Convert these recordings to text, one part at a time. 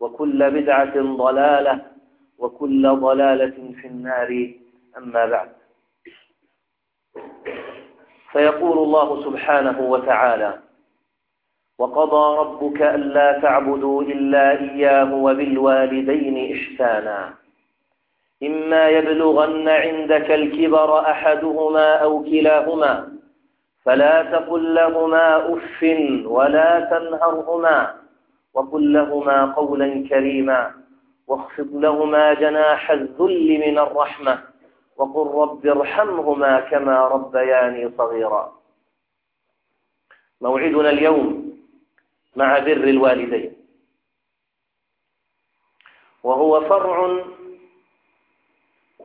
وكل بدعة ضلالة وكل ضلالة في النار. أما بعد. فيقول الله سبحانه وتعالى وقضى ربك ألا تعبدوا إلا إياه وبالوالدين إحسانا. إما يبلغن عندك الكبر أحدهما أو كلاهما فلا تقل لهما أف ولا تنهرهما. وقل لهما قولا كريما واخفض لهما جناح الذل من الرحمة وقل رب ارحمهما كما ربياني صغيرا. موعدنا اليوم مع بر الوالدين. وهو فرع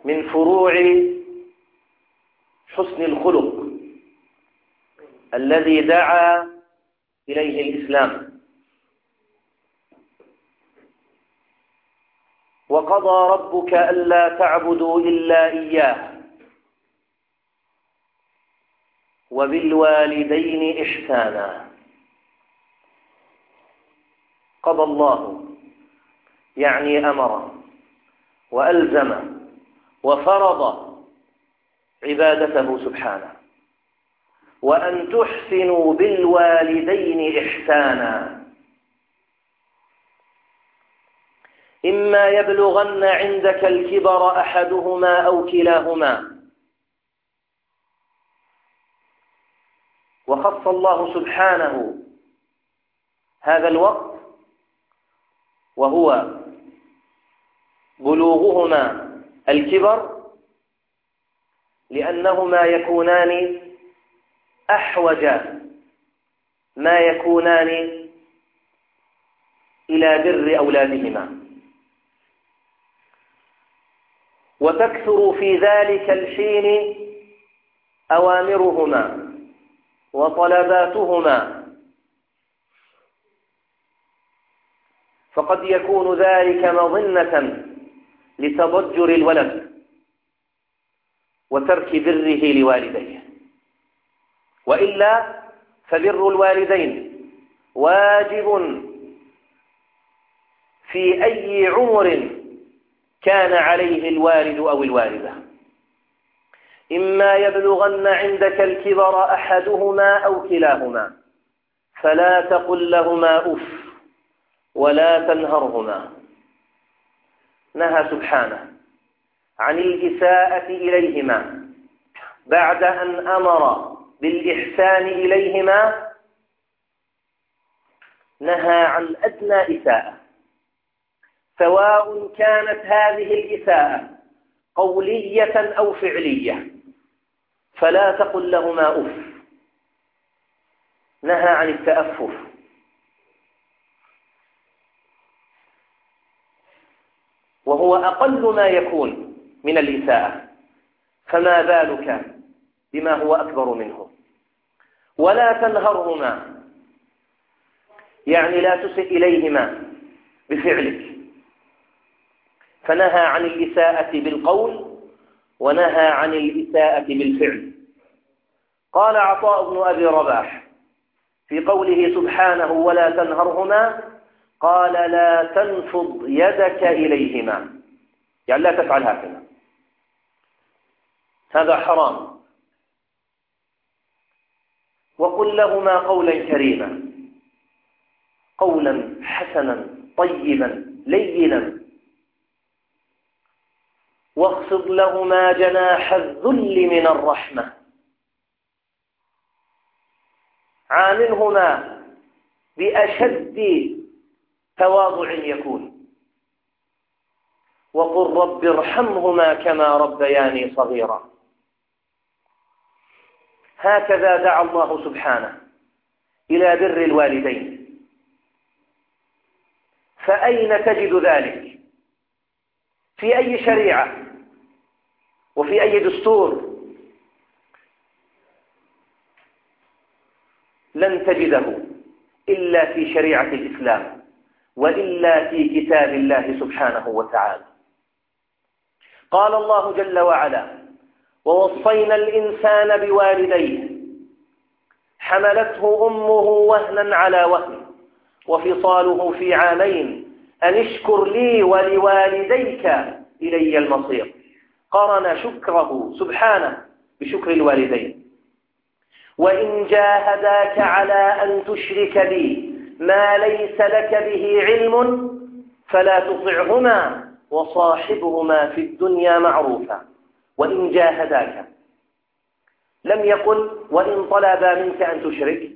من فروع حسن الخلق الذي دعا إليه الإسلام. وقضى ربك ألا تعبدوا إلا إياه. وبالوالدين إحسانا. قضى الله يعني أمر وألزم وفرض عبادته سبحانه. وأن تحسنوا بالوالدين إحسانا. إما يبلغن عندك الكبر أحدهما أو كلاهما. وخص الله سبحانه هذا الوقت وهو بلوغهما الكبر لأنهما يكونان أحوج ما يكونان إلى بر أولادهما. وتكثر في ذلك الحين أوامرهما وطلباتهما. فقد يكون ذلك مظنة لتضجر الولد وترك بره لوالديه. وإلا فبر الوالدين واجب في أي عمر كان عليه الوالد أو الوالدة. إما يبلغن عندك الكبر أحدهما أو كلاهما فلا تقل لهما أف ولا تنهرهما. نهى سبحانه عن الإساءة إليهما بعد أن أمر بالإحسان إليهما نهى عن أدنى إساءة. سواء كانت هذه الإساءة قولية أو فعلية فلا تقل لهما أف. نهى عن التأفف. وهو أقل ما يكون من الإساءة. فما بالك بما هو أكبر منه؟ ولا تنهرهما. يعني لا تسئ إليهما بفعلك. فنهى عن الإساءة بالقول ونهى عن الإساءة بالفعل. قال عطاء بن أبي رباح في قوله سبحانه ولا تنهرهما قال لا تنفض يدك إليهما. يعني لا تفعل هكذا. هذا حرام. وقل لهما قولا كريما. قولا حسنا طيبا لينا. واخفض لهما جناح الذل من الرحمة. عاملهما بأشد تواضع يكون. وقل رب ارحمهما كما ربياني صغيرا. هكذا دعا الله سبحانه إلى بر الوالدين. فأين تجد ذلك؟ في أي شريعة؟ وفي أي دستور. لن تجده إلا في شريعة الإسلام وإلا في كتاب الله سبحانه وتعالى. قال الله جل وعلا ووصينا الإنسان بوالديه حملته أمه وهنا على وهن وفصاله في عامين أن اشكر لي ولوالديك إلي المصير. قرن شكره سبحانه بشكر الوالدين. وإن جاهداك على أن تشرك بي ما ليس لك به علم فلا تطعهما وصاحبهما في الدنيا معروفا. وإن جاهداك لم يقل وإن طلبا منك أن تشرك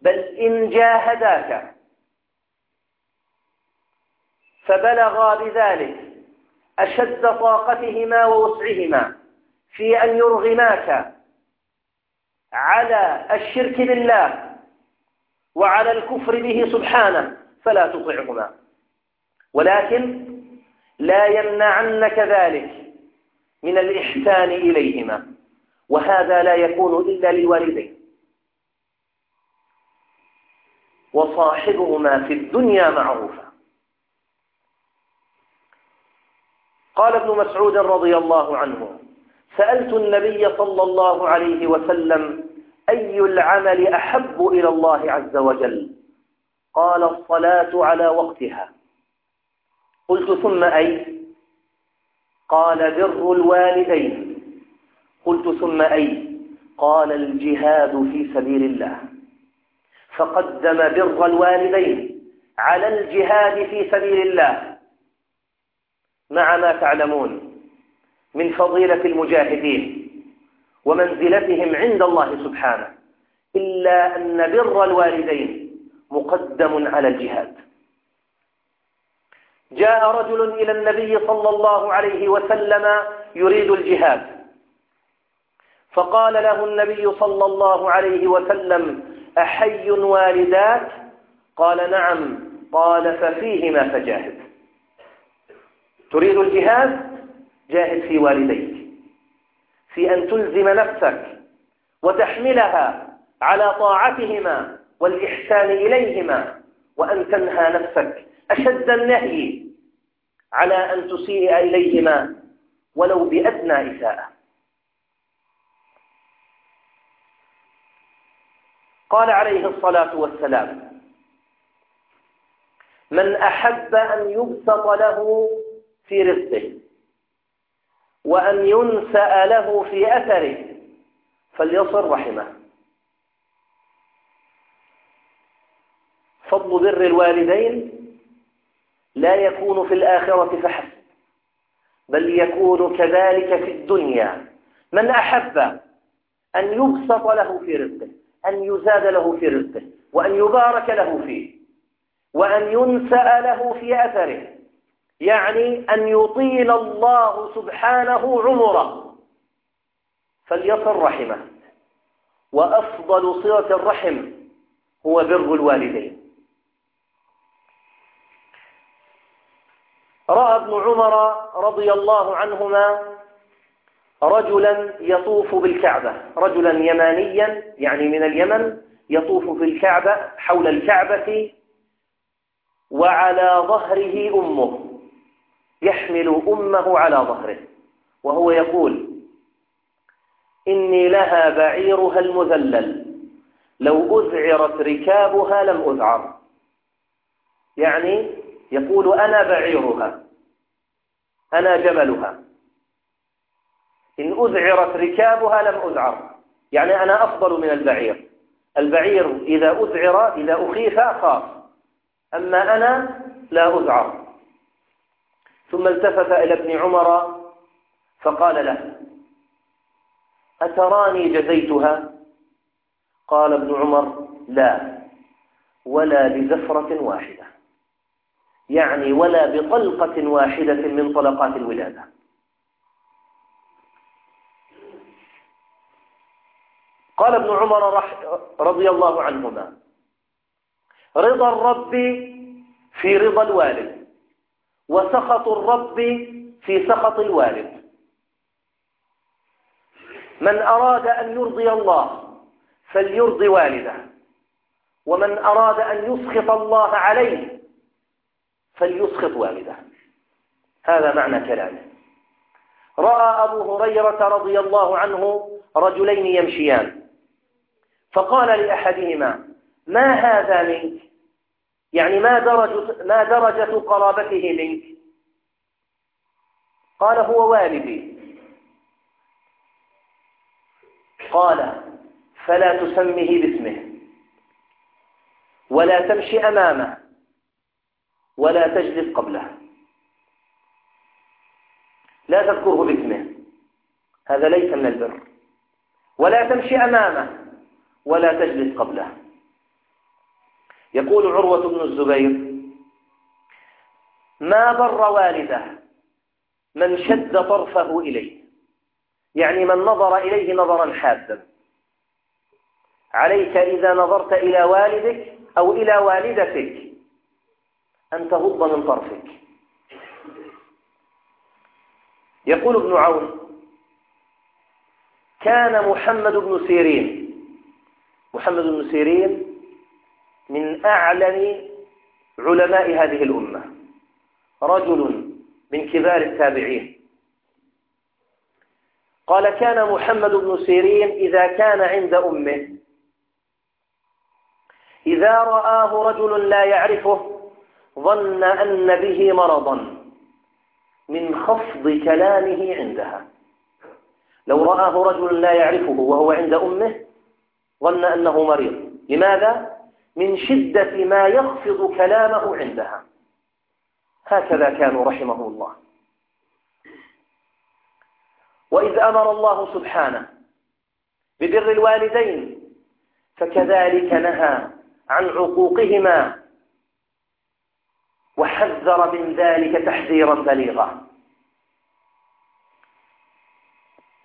بل إن جاهداك فبلغا بذلك أشد طاقتهما ووسعهما في أن يرغماك على الشرك بالله وعلى الكفر به سبحانه فلا تطعهما. ولكن لا يمنعنك ذلك من الإحسان إليهما وهذا لا يكون إلا للوالدين. وصاحبهما في الدنيا معروفا. قال ابن مسعود رضي الله عنه سألت النبي صلى الله عليه وسلم أي العمل أحب إلى الله عز وجل؟ قال الصلاة على وقتها. قلت ثم أي؟ قال بر الوالدين. قلت ثم أي؟ قال الجهاد في سبيل الله. فقدم بر الوالدين على الجهاد في سبيل الله. مع ما تعلمون من فضيلة المجاهدين ومنزلتهم عند الله سبحانه إلا أن بر الوالدين مقدم على الجهاد. جاء رجل إلى النبي صلى الله عليه وسلم يريد الجهاد. فقال له النبي صلى الله عليه وسلم أحي والداك قال نعم قال ففيهما فجاهد. تريد الجهاد؟ جاهد في والديك. في أن تلزم نفسك وتحملها على طاعتهما والإحسان إليهما وأن تنهى نفسك أشد النهي على أن تسيء إليهما ولو بأدنى إساءة. قال عليه الصلاة والسلام من أحب أن يبسط له في رزقه وأن ينسأ له في أثره فليصل رحمه. فضل بر الوالدين لا يكون في الآخرة فحسب بل يكون كذلك في الدنيا. من أحب أن يبسط له في رزقه أن يزاد له في رزقه وأن يبارك له فيه وأن ينسأ له في أثره. يعني أن يطيل الله سبحانه عمره. فليصل رحمه. وأفضل صلة الرحم هو بر الوالدين. رأى ابن عمر رضي الله عنهما رجلا يطوف بالكعبة. رجلا يمانيا يعني من اليمن يطوف في الكعبة حول الكعبة وعلى ظهره أمه. يحمل أمه على ظهره وهو يقول إني لها بعيرها المذلل لو أذعرت ركابها لم أذعر. يعني يقول أنا بعيرها أنا جملها. إن أذعرت ركابها لم أذعر. يعني أنا أفضل من البعير. البعير إذا أذعر إذا أخيف خاف أما أنا لا أذعر. ثم التفت إلى ابن عمر فقال له أتراني جزيتها؟ قال ابن عمر لا ولا بزفرة واحدة يعني ولا بطلقة واحدة من طلقات الولادة. قال ابن عمر رضي الله عنهما رضا الرب في رضا الوالد. وسخط الرب في سخط الوالد. من أراد أن يرضي الله فليرضي والده. ومن أراد أن يسخط الله عليه فليسخط والده. هذا معنى كلامه. رأى أبو هريرة رضي الله عنه رجلين يمشيان. فقال لأحدهما ما هذا منك؟ يعني ما درجة, ما درجة قرابته منك. قال هو والدي. قال فلا تسمه باسمه. ولا تمشي أمامه. ولا تجلس قبله. لا تذكره باسمه. هذا ليس من البر. ولا تمشي أمامه. ولا تجلس قبله. يقول عروة بن الزبير ما بر والده من شد طرفه إليه؟ يعني من نظر إليه نظرا حادا. عليك إذا نظرت إلى والدك أو إلى والدتك أن تغض من طرفك. يقول ابن عون كان محمد بن سيرين. محمد بن سيرين من أعلم علماء هذه الأمة. رجل من كبار التابعين. قال كان محمد بن سيرين إذا كان عند أمه. إذا رآه رجل لا يعرفه ظن أن به مرضا. من خفض كلامه عندها. لو رآه رجل لا يعرفه وهو عند أمه ظن أنه مريض. لماذا؟ من شدة ما يخفض كلامه عندها. هكذا كانوا رحمه الله. وإذ أمر الله سبحانه ببر الوالدين فكذلك نهى عن عقوقهما وحذر من ذلك تحذيرا بليغا.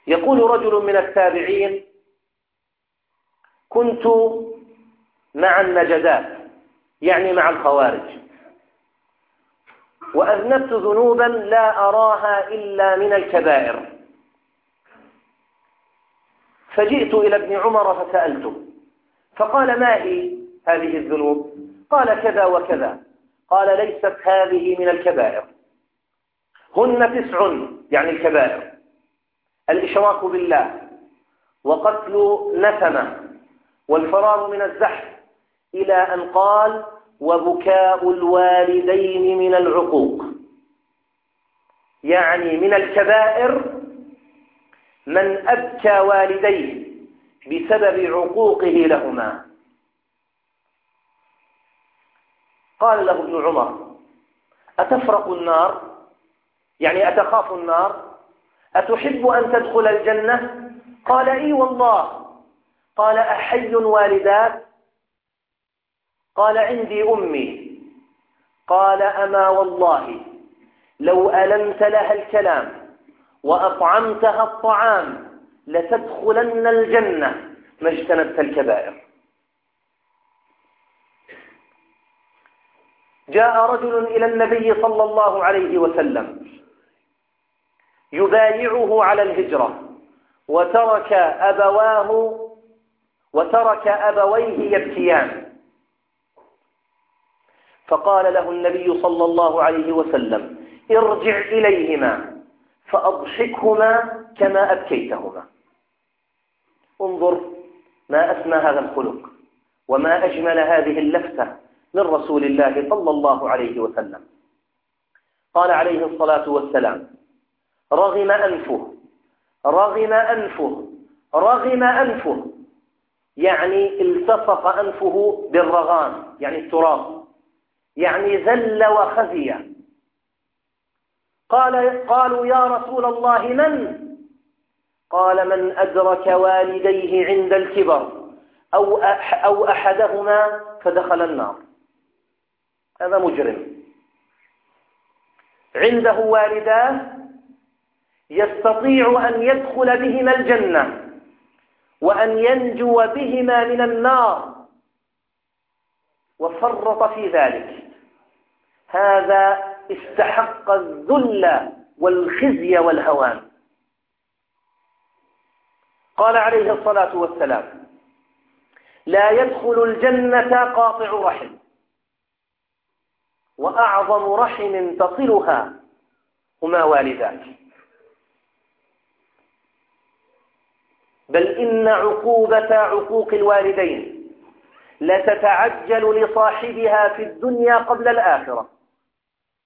يقول رجل من التابعين كنت مع النجدات يعني مع الخوارج. وأذنبت ذنوبا لا أراها إلا من الكبائر. فجئت إلى ابن عمر فسألته فقال ما هي هذه الذنوب؟ قال كذا وكذا. قال ليست هذه من الكبائر. هن تسع يعني الكبائر. الإشراك بالله وقتل نسمة والفرار من الزحف إلى أن قال وبكاء الوالدين من العقوق. يعني من الكبائر من أبكى والديه بسبب عقوقه لهما. قال له ابن عمر أتفرق النار؟ يعني أتخاف النار؟ أتحب أن تدخل الجنة؟ قال إي والله. قال أحي والدات قال عندي أمي. قال أما والله لو ألمت لها الكلام وأطعمتها الطعام لتدخلن الجنة ما اجتنبت الكبائر. جاء رجل إلى النبي صلى الله عليه وسلم يبايعه على الهجرة وترك أبواه وترك أبويه يبكيان. فقال له النبي صلى الله عليه وسلم ارجع إليهما فأضحكهما كما أبكيتهما. انظر ما أسمى هذا الخلق وما أجمل هذه اللفتة من رسول الله صلى الله عليه وسلم. قال عليه الصلاة والسلام رغم أنفه رغم أنفه رغم أنفه. يعني التصق أنفه بالرغام يعني التراب. يعني ذل وخزي. قال قالوا يا رسول الله من؟ قال من أدرك والديه عند الكبر أو, أو أحدهما فدخل النار. هذا مجرم. عنده والداه يستطيع أن يدخل بهما الجنة وأن ينجو بهما من النار. وفرط في ذلك. هذا استحق الذل والخزي والهوان. قال عليه الصلاة والسلام لا يدخل الجنة قاطع رحم وأعظم رحم تصلها هما والداك. بل إن عقوبة عقوق الوالدين لتتعجل لصاحبها في الدنيا قبل الآخرة.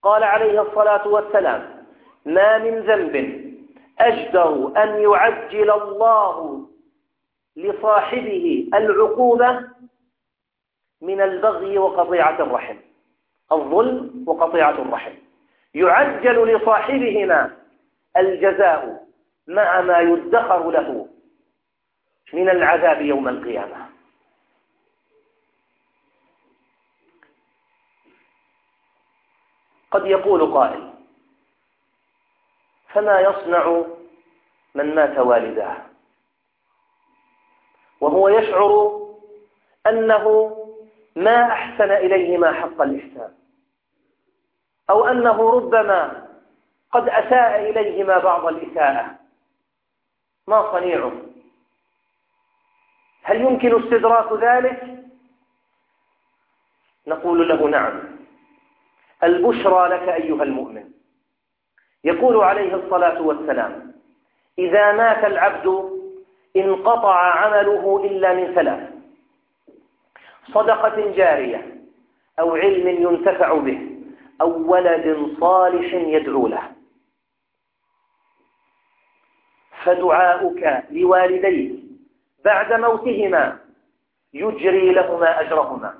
قال عليه الصلاة والسلام ما من ذنب أجدر أن يعجل الله لصاحبه العقوبة من البغي وقطيعة الرحم الظلم وقطيعة الرحم. يعجل لصاحبهما الجزاء مع ما يدخر له من العذاب يوم القيامة. قد يقول قائل فما يصنع من مات والداه؟ وهو يشعر أنه ما أحسن إليهما حق الإحسان أو أنه ربما قد أساء إليهما بعض الإساءة. ما صنيعه؟ هل يمكن استدراك ذلك؟ نقول له نعم. البشرى لك أيها المؤمن. يقول عليه الصلاة والسلام إذا مات العبد انقطع عمله إلا من ثلاث صدقة جارية أو علم ينتفع به أو ولد صالح يدعو له. فدعاؤك لوالديك بعد موتهما يجري لهما أجرهما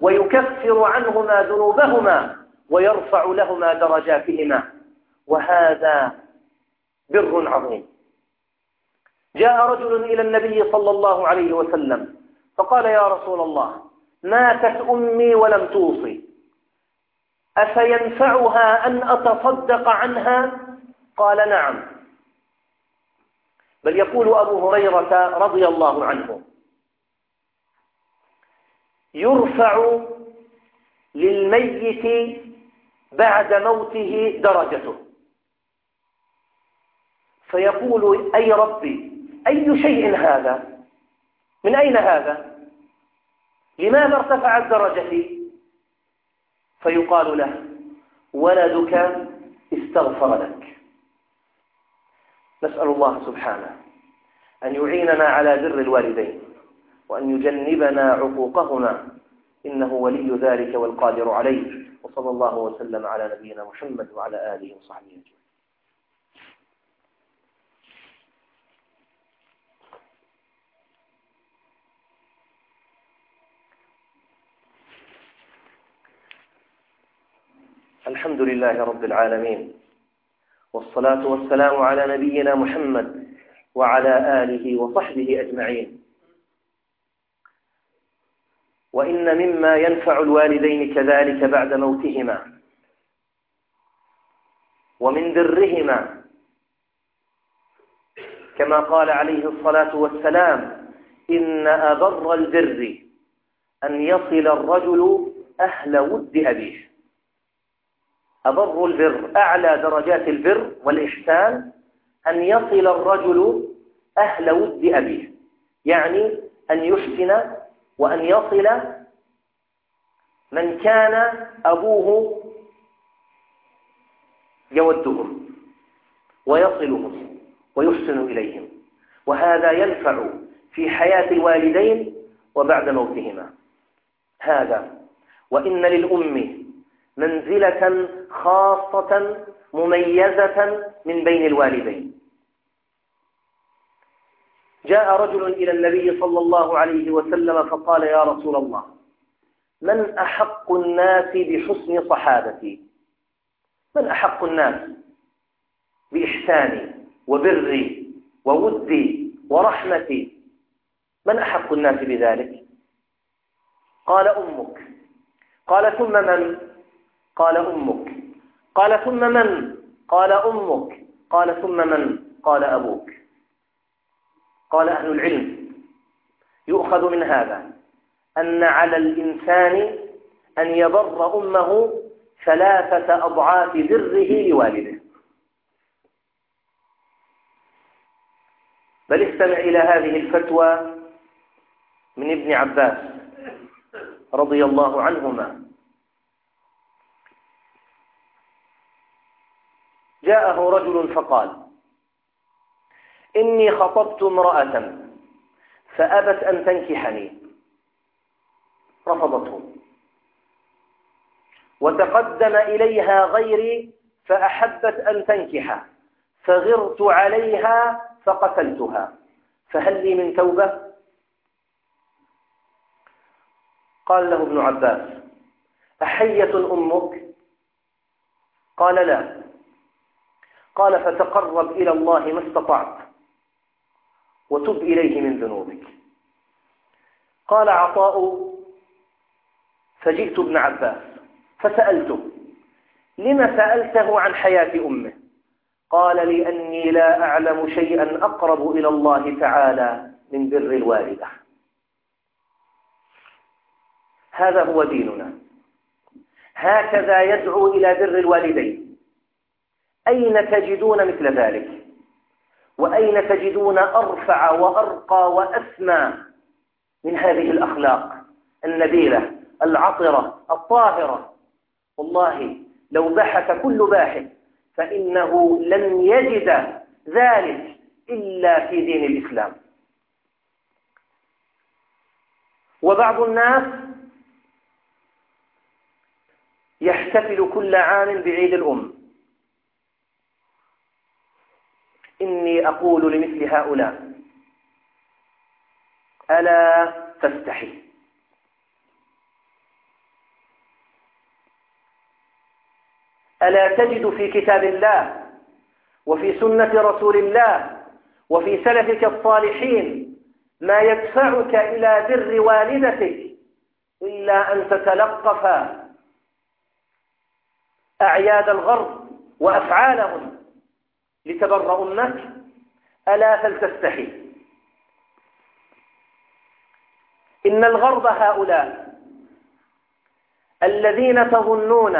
ويكفر عنهما ذنوبهما ويرفع لهما درجاتهما. وهذا بر عظيم. جاء رجل إلى النبي صلى الله عليه وسلم فقال يا رسول الله ماتت أمي ولم توصي. أفينفعها أن أتصدق عنها؟ قال نعم. بل يقول أبو هريرة رضي الله عنه يرفع للميت بعد موته درجته. فيقول أي ربي أي شيء هذا؟ من أين هذا؟ لماذا ارتفعت درجتي؟ فيقال له ولدك استغفر لك. نسأل الله سبحانه أن يعيننا على بر الوالدين وأن يجنبنا عقوقهما إنه ولي ذلك والقادر عليه. وصلى الله وسلم على نبينا محمد وعلى آله وصحبه أجمعين. الحمد لله رب العالمين والصلاة والسلام على نبينا محمد وعلى آله وصحبه أجمعين. وإن مما ينفع الوالدين كذلك بعد موتهما ومن برهما كما قال عليه الصلاة والسلام إن أبر البر أن يصل الرجل أهل ود أبيه. أبر البر أعلى درجات البر والإحسان أن يصل الرجل أهل ود أبيه. يعني أن يحسن وأن يصل من كان أبوه يودهم ويصلهم ويحسن إليهم. وهذا ينفع في حياة الوالدين وبعد موتهما. هذا. وإن للأم منزلة خاصة مميزة من بين الوالدين. جاء رجل إلى النبي صلى الله عليه وسلم فقال يا رسول الله من أحق الناس بحسن صحابتي؟ من أحق الناس بإحساني وبري وودي ورحمتي؟ من أحق الناس بذلك؟ قال أمك. قال ثم من؟ قال أمك. قال ثم من؟ قال أمك. قال ثم من؟ قال أبوك. قال أهل العلم. يؤخذ من هذا أن على الإنسان أن يبر أمه ثلاثة أضعاف بره لوالده. بل استمع إلى هذه الفتوى من ابن عباس رضي الله عنهما. جاءه رجل فقال إني خطبت امرأة فأبت أن تنكحني. رفضته. وتقدم إليها غيري فأحبت أن تنكح. فغرت عليها فقتلتها. فهل لي من توبة؟ قال له ابن عباس أحية أمك؟ قال لا. قال فتقرب إلى الله ما استطعت. وتب إليه من ذنوبك. قال عطاء فجئت ابن عباس فسألته لم سألته عن حياة أمه؟ قال لأني لا أعلم شيئا أقرب إلى الله تعالى من بر الوالدة. هذا هو ديننا. هكذا يدعو إلى بر الوالدين. أين تجدون مثل ذلك؟ وأين تجدون أرفع وأرقى وأسمى من هذه الأخلاق؟ النبيلة العطرة الطاهرة. والله لو بحث كل باحث فإنه لن يجد ذلك إلا في دين الإسلام. وبعض الناس يحتفل كل عام بعيد الأم. إني أقول لمثل هؤلاء. ألا تستحي. ألا تجد في كتاب الله وفي سنة رسول الله وفي سلفك الصالحين ما يدفعك إلى بر والدتك إلا أن تتلقف أعياد الغرب وأفعالهم. لتبر أمك ألا فلتستحي. إن الغرب هؤلاء الذين تظنون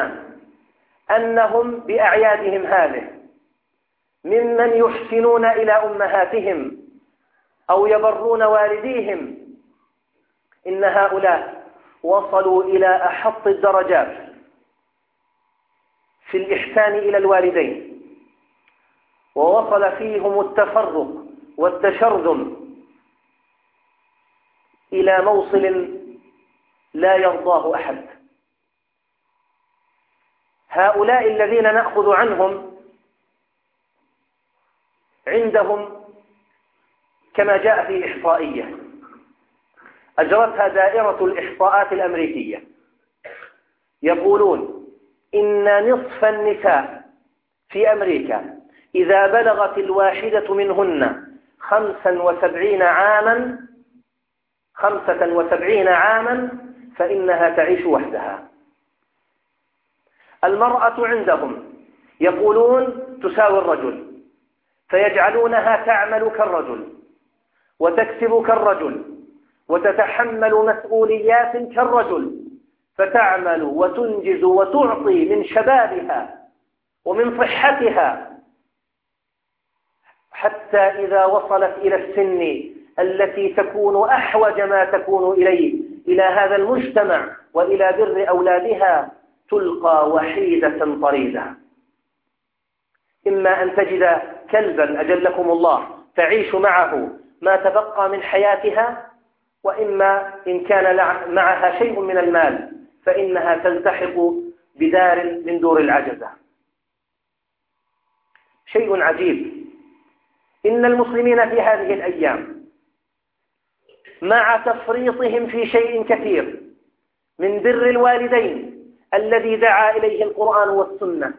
أنهم بأعيادهم هذه ممن يحسنون إلى أمهاتهم أو يبرون والديهم إن هؤلاء وصلوا إلى أحط الدرجات في الإحسان إلى الوالدين. ووصل فيهم التفرق والتشرذم إلى موصل لا يرضاه أحد. هؤلاء الذين نأخذ عنهم عندهم كما جاء في إحصائية. أجرتها دائرة الإحصاءات الأمريكية. يقولون إن نصف النساء في أمريكا إذا بلغت الواحدة منهن خمسا وسبعين عاما خمسة وسبعين عاما فإنها تعيش وحدها. المرأة عندهم يقولون تساوي الرجل فيجعلونها تعمل كالرجل وتكسب كالرجل وتتحمل مسؤوليات كالرجل فتعمل وتنجز وتعطي من شبابها ومن صحتها حتى إذا وصلت إلى السن التي تكون أحوج ما تكون إليه إلى هذا المجتمع وإلى بر أولادها تلقى وحيدة طريدة. إما أن تجد كلبا أجلكم الله تعيش معه ما تبقى من حياتها وإما إن كان معها شيء من المال فإنها تلتحق بدار من دور العجزة. شيء عجيب. إن المسلمين في هذه الأيام مع تفريطهم في شيء كثير من بر الوالدين الذي دعا إليه القرآن والسنة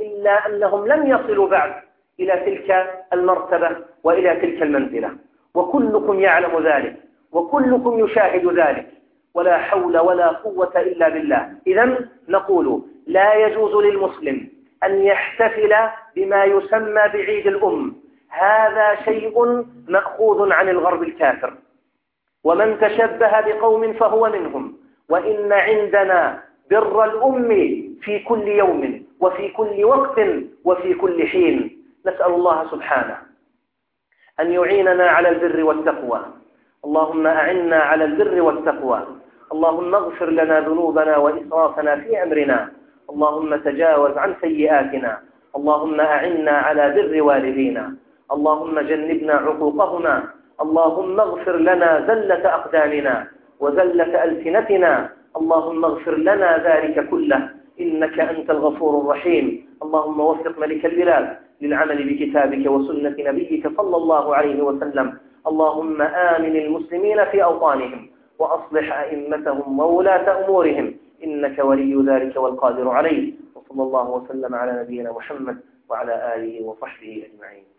إلا أنهم لم يصلوا بعد إلى تلك المرتبة وإلى تلك المنزلة. وكلكم يعلم ذلك وكلكم يشاهد ذلك. ولا حول ولا قوة إلا بالله. إذا نقول لا يجوز للمسلم أن يحتفل بما يسمى بعيد الأم. هذا شيء مأخوذ عن الغرب الكافر. ومن تشبه بقوم فهو منهم. وإن عندنا بر الأم في كل يوم وفي كل وقت وفي كل حين. نسأل الله سبحانه أن يعيننا على البر والتقوى. اللهم أعنا على البر والتقوى. اللهم اغفر لنا ذنوبنا وإسرافنا في أمرنا. اللهم تجاوز عن سيئاتنا. اللهم أعنا على بر والدينا. اللهم جنبنا عقوقهما. اللهم اغفر لنا زلة أقدامنا وزلة ألسنتنا. اللهم اغفر لنا ذلك كله. إنك أنت الغفور الرحيم. اللهم وفق ملك البلاد للعمل بكتابك وسنة نبيك صلى الله عليه وسلم. اللهم آمن المسلمين في أوطانهم وأصلح أئمتهم وولاة أمورهم. إنك ولي ذلك والقادر عليه. وصلى الله وسلم على نبينا محمد وعلى آله وصحبه أجمعين.